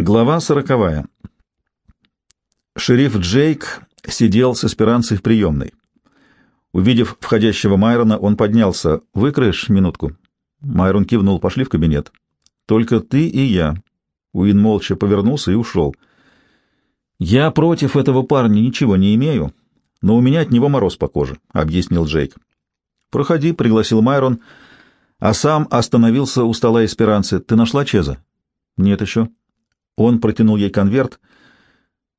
Глава сороковая. Шериф Джейк сидел с эсперанцей в приемной. Увидев входящего Майрона, он поднялся. «Выкроешь минутку?» Майрон кивнул. «Пошли в кабинет». «Только ты и я». Уин молча повернулся и ушел. «Я против этого парня ничего не имею, но у меня от него мороз по коже», — объяснил Джейк. «Проходи», — пригласил Майрон, а сам остановился у стола эсперанцы. «Ты нашла Чеза?» «Нет еще». Он протянул ей конверт.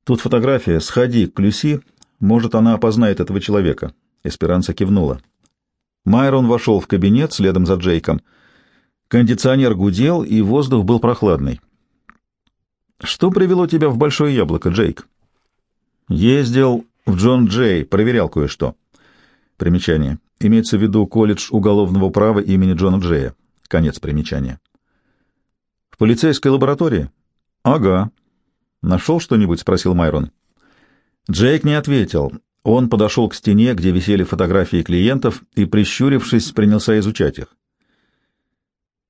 «Тут фотография. Сходи к Люси. Может, она опознает этого человека». Эсперанца кивнула. Майрон вошел в кабинет следом за Джейком. Кондиционер гудел, и воздух был прохладный. «Что привело тебя в Большое Яблоко, Джейк?» «Ездил в Джон Джей, проверял кое-что». Примечание. Имеется в виду колледж уголовного права имени Джона Джея. Конец примечания. «В полицейской лаборатории?» «Ага». «Нашел что-нибудь?» — спросил Майрон. Джейк не ответил. Он подошел к стене, где висели фотографии клиентов, и, прищурившись, принялся изучать их.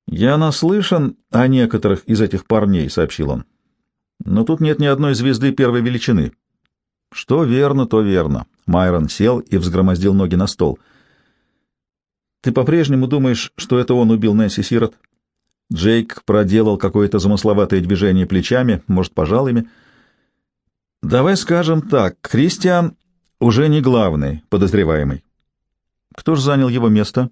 «Я наслышан о некоторых из этих парней», — сообщил он. «Но тут нет ни одной звезды первой величины». «Что верно, то верно». Майрон сел и взгромоздил ноги на стол. «Ты по-прежнему думаешь, что это он убил Нэнси Сирот?» Джейк проделал какое-то замысловатое движение плечами, может, пожалуйми. «Давай скажем так, Кристиан уже не главный подозреваемый. Кто же занял его место?»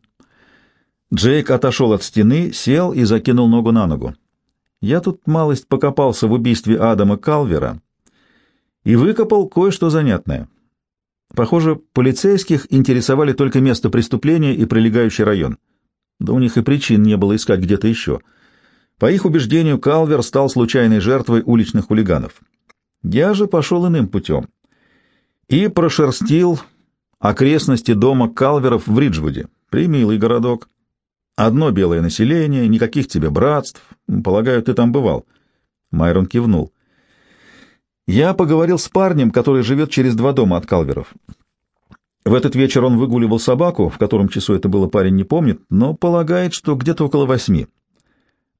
Джейк отошел от стены, сел и закинул ногу на ногу. «Я тут малость покопался в убийстве Адама Калвера и выкопал кое-что занятное. Похоже, полицейских интересовали только место преступления и прилегающий район». Да у них и причин не было искать где-то еще. По их убеждению, Калвер стал случайной жертвой уличных хулиганов. Я же пошел иным путем и прошерстил окрестности дома Калверов в Риджвуде. Примилый городок. Одно белое население, никаких тебе братств. Полагаю, ты там бывал. Майрон кивнул. Я поговорил с парнем, который живет через два дома от Калверов. В этот вечер он выгуливал собаку, в котором часу это было парень не помнит, но полагает, что где-то около восьми.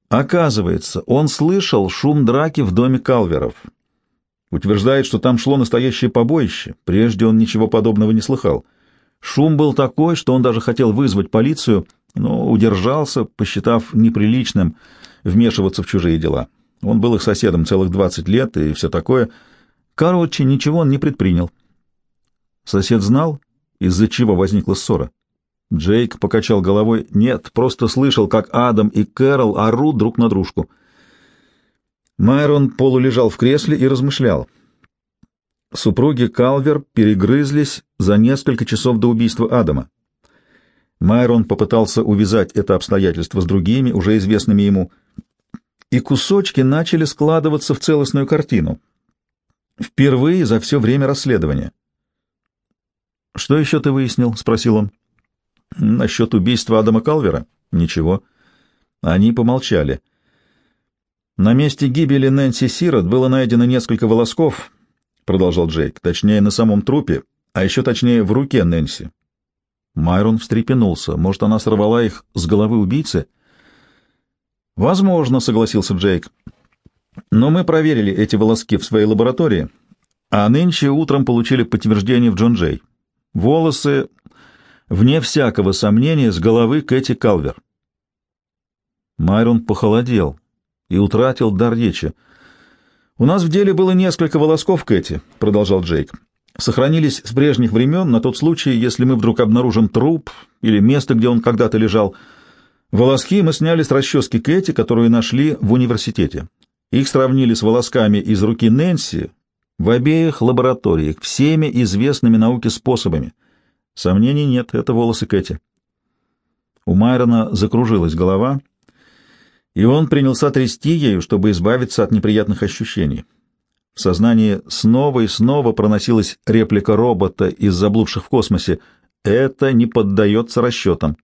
Оказывается, он слышал шум драки в доме Калверов. Утверждает, что там шло настоящее побоище. Прежде он ничего подобного не слыхал. Шум был такой, что он даже хотел вызвать полицию, но удержался, посчитав неприличным вмешиваться в чужие дела. Он был их соседом целых двадцать лет и все такое. Короче, ничего он не предпринял. Сосед знал, из-за чего возникла ссора. Джейк покачал головой. Нет, просто слышал, как Адам и Кэрол орут друг на дружку. Майрон полулежал в кресле и размышлял. Супруги Калвер перегрызлись за несколько часов до убийства Адама. Майрон попытался увязать это обстоятельство с другими, уже известными ему, и кусочки начали складываться в целостную картину. Впервые за все время расследования. «Что еще ты выяснил?» — спросил он. «Насчет убийства Адама Калвера?» «Ничего». Они помолчали. «На месте гибели Нэнси Сирот было найдено несколько волосков», — продолжал Джейк, — «точнее, на самом трупе, а еще точнее, в руке Нэнси». Майрон встрепенулся. «Может, она сорвала их с головы убийцы?» «Возможно», — согласился Джейк. «Но мы проверили эти волоски в своей лаборатории, а нынче утром получили подтверждение в Джон Джей». Волосы, вне всякого сомнения, с головы Кэти Калвер. Майрон похолодел и утратил дар речи. «У нас в деле было несколько волосков Кэти», — продолжал Джейк. «Сохранились с прежних времен на тот случай, если мы вдруг обнаружим труп или место, где он когда-то лежал. Волоски мы сняли с расчески Кэти, которую нашли в университете. Их сравнили с волосками из руки Нэнси, в обеих лабораториях, всеми известными науке способами. Сомнений нет, это волосы Кэти. У Майрона закружилась голова, и он принялся трясти ею, чтобы избавиться от неприятных ощущений. В сознании снова и снова проносилась реплика робота из заблудших в космосе. «Это не поддается расчетам».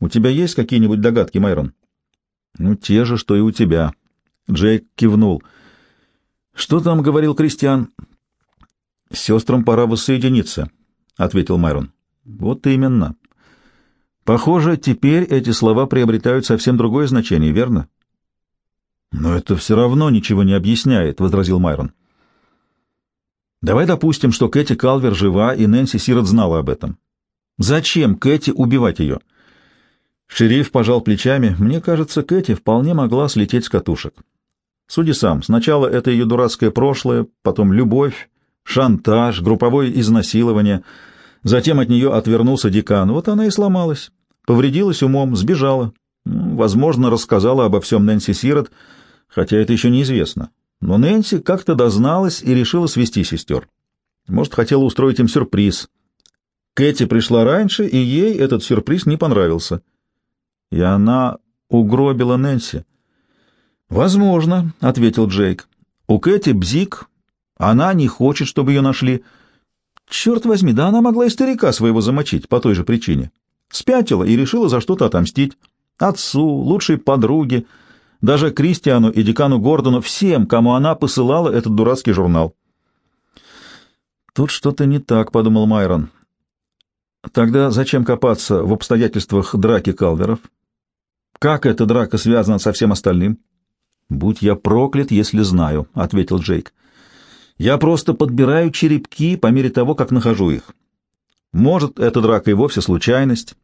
«У тебя есть какие-нибудь догадки, Майрон?» «Ну, те же, что и у тебя». Джейк кивнул — что там говорил Кристиан? Сестрам пора воссоединиться, ответил Майрон. Вот именно. Похоже, теперь эти слова приобретают совсем другое значение, верно? Но это все равно ничего не объясняет, — возразил Майрон. Давай допустим, что Кэти Калвер жива, и Нэнси Сирот знала об этом. Зачем Кэти убивать ее? Шериф пожал плечами. Мне кажется, Кэти вполне могла слететь с катушек. Суди сам. Сначала это ее дурацкое прошлое, потом любовь, шантаж, групповое изнасилование. Затем от нее отвернулся декан. Вот она и сломалась. Повредилась умом, сбежала. Ну, возможно, рассказала обо всем Нэнси Сирот, хотя это еще неизвестно. Но Нэнси как-то дозналась и решила свести сестер. Может, хотела устроить им сюрприз. Кэти пришла раньше, и ей этот сюрприз не понравился. И она угробила Нэнси. «Возможно», — ответил Джейк. «У Кэти бзик. Она не хочет, чтобы ее нашли. Черт возьми, да она могла и старика своего замочить по той же причине. Спятила и решила за что-то отомстить. Отцу, лучшей подруге, даже Кристиану и декану Гордону, всем, кому она посылала этот дурацкий журнал. «Тут что-то не так», — подумал Майрон. «Тогда зачем копаться в обстоятельствах драки Калверов? Как эта драка связана со всем остальным?» «Будь я проклят, если знаю», — ответил Джейк. «Я просто подбираю черепки по мере того, как нахожу их. Может, эта драка и вовсе случайность,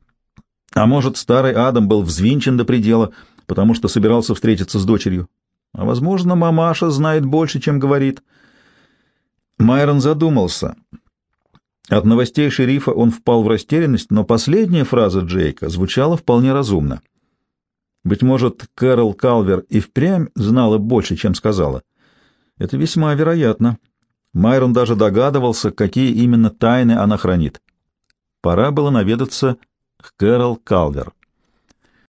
а может, старый Адам был взвинчен до предела, потому что собирался встретиться с дочерью. А, возможно, мамаша знает больше, чем говорит». Майрон задумался. От новостей шерифа он впал в растерянность, но последняя фраза Джейка звучала вполне разумно. Быть может, Кэрол Калвер и впрямь знала больше, чем сказала. Это весьма вероятно. Майрон даже догадывался, какие именно тайны она хранит. Пора было наведаться к Кэрол Калвер.